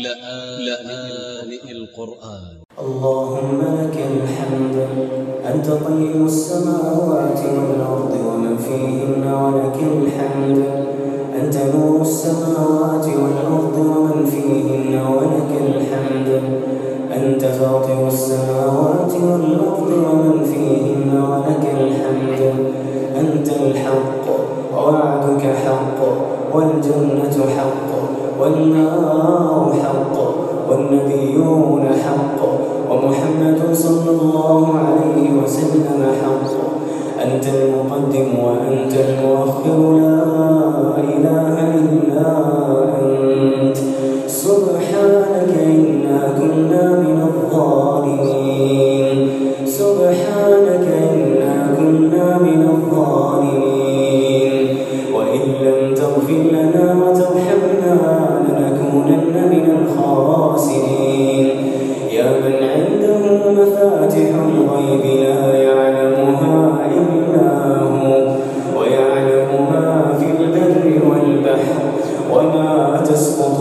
لآن القرآن. اللهم لك الحمد أنت طيب السماوات والأرض ومن فيهن ولك الحمد. أنت نور السماوات والأرض ومن فيهن ولك الحمد. أنت فاطر السماوات والأرض ومن فيهن ولك الحمد. أنت الحق ووعدك حق والجنة حق. والنار حق والنبيون حق ومحمد صلى الله عليه وسلم حق. أنت المقدم وأنت المؤخر لا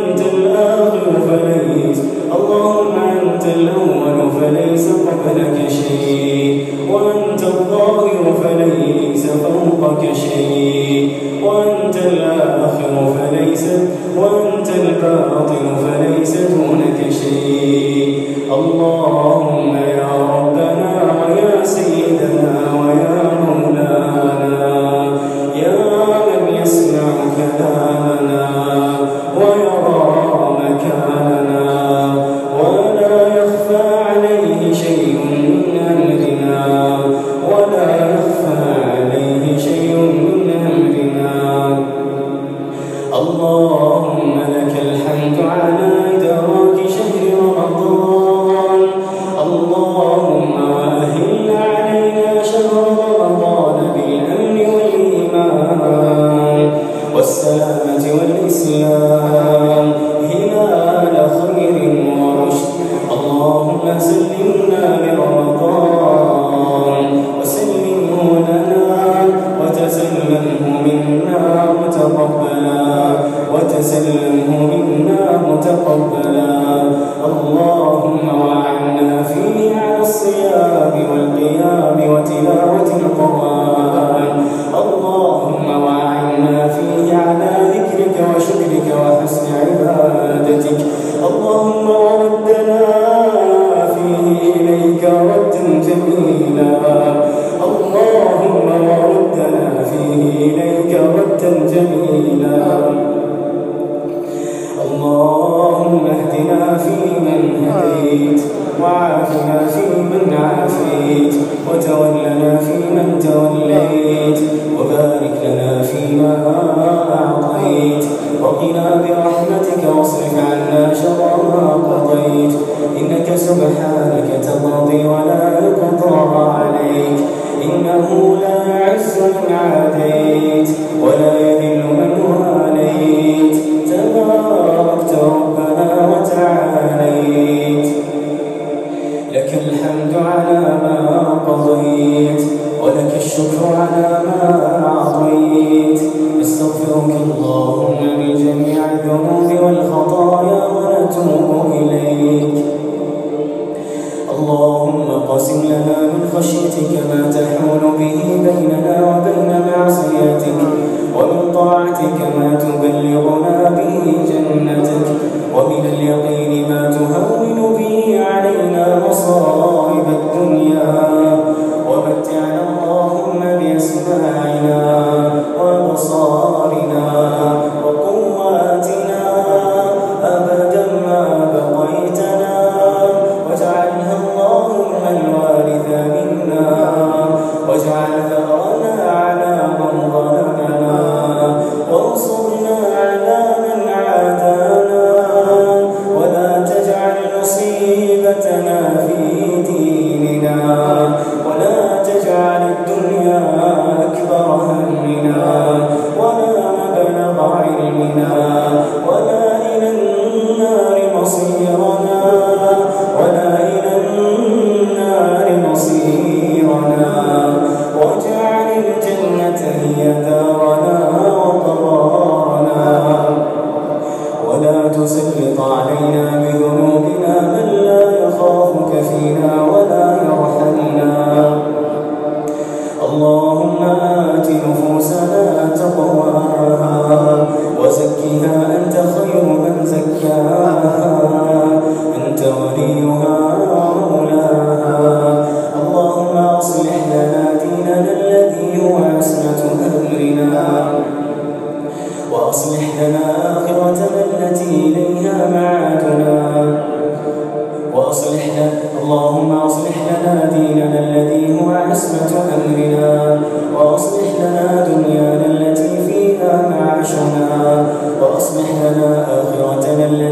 وأنت الآخر فليس اللهم أنت الأول فليس قبلك شيء. وأنت الظاهر فليس فوقك شيء. وأنت الآخر فليس وأنت الباطن فليس دونك شيء. اللهم يستسلمه سبحانك تقضي ولا يقضى عليك. إنه لا يعز من عاديت ولا يذل من واليت. تباركت ربنا وتعاليت. لك الحمد على ما قضيت ولك الشكر على ما أعطيت. استغفرك اللهم خشيتك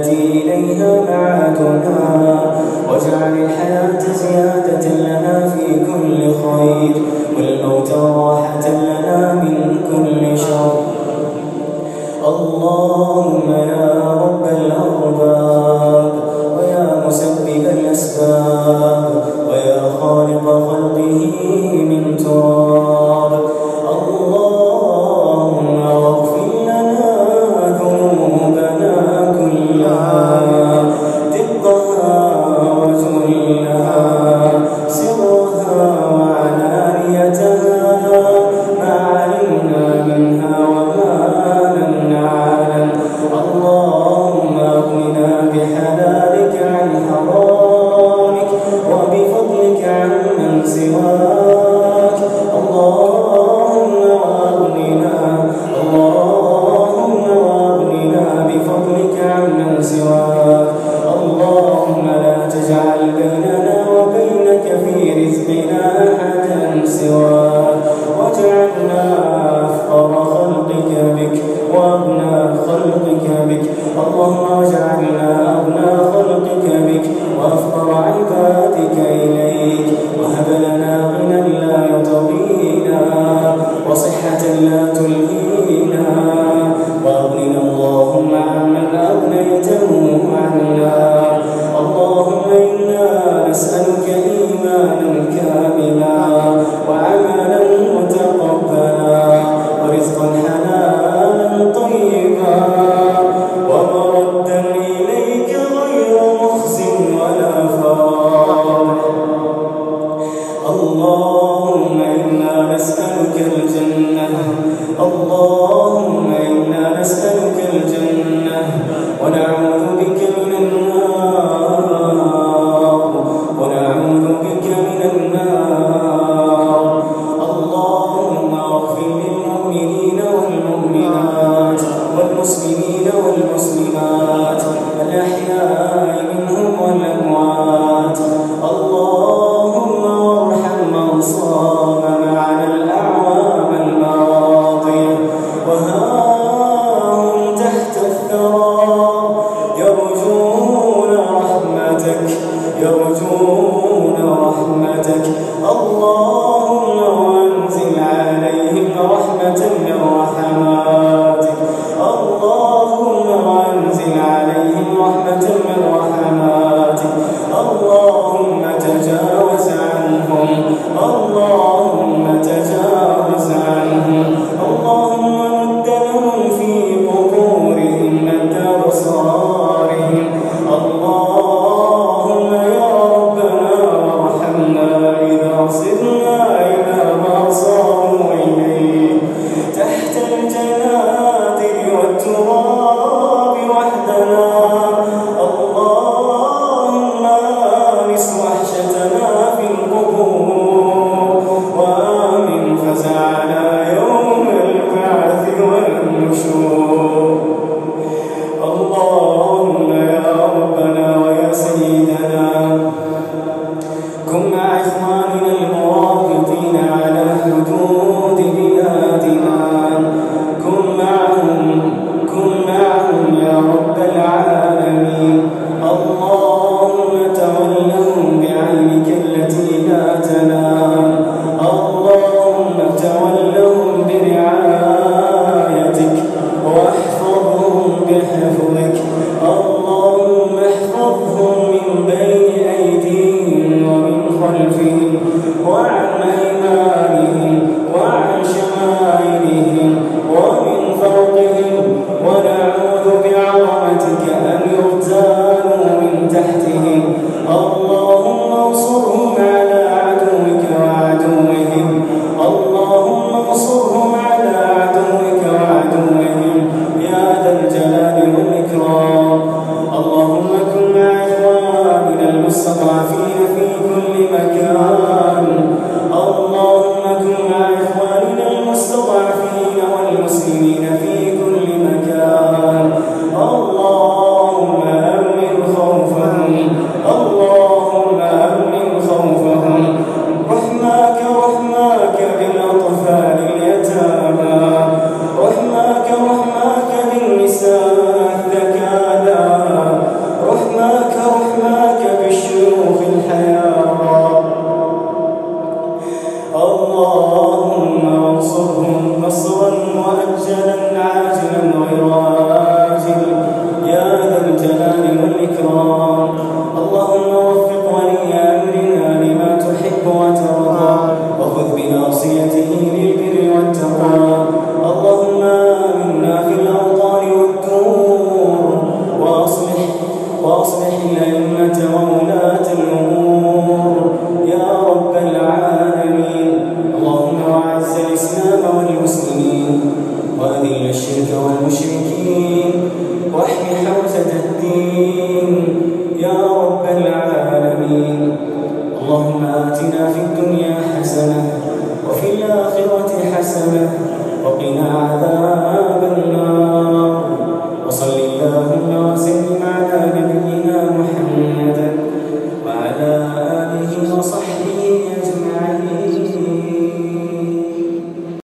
التي إليها معادنا واجعل الحياة زيادة لنا في كل خير والموت راحة لنا من كل شر. اللهم يا وبفضلك عمن سواك. اللهم وابننا اللهم وابننا بفضلك عمن سواك. اللهم لا تجعل بيننا وبينك في رزقنا أحدا سواك. واجعلنا أفقر خلقك بك وأبنى خلقك بك. اللهم اجعلنا Satanás فسد الدين يا رب العالمين. اللهم آتنا في الدنيا حسنة وفي الآخرة حسنة وقنا عذاب النار.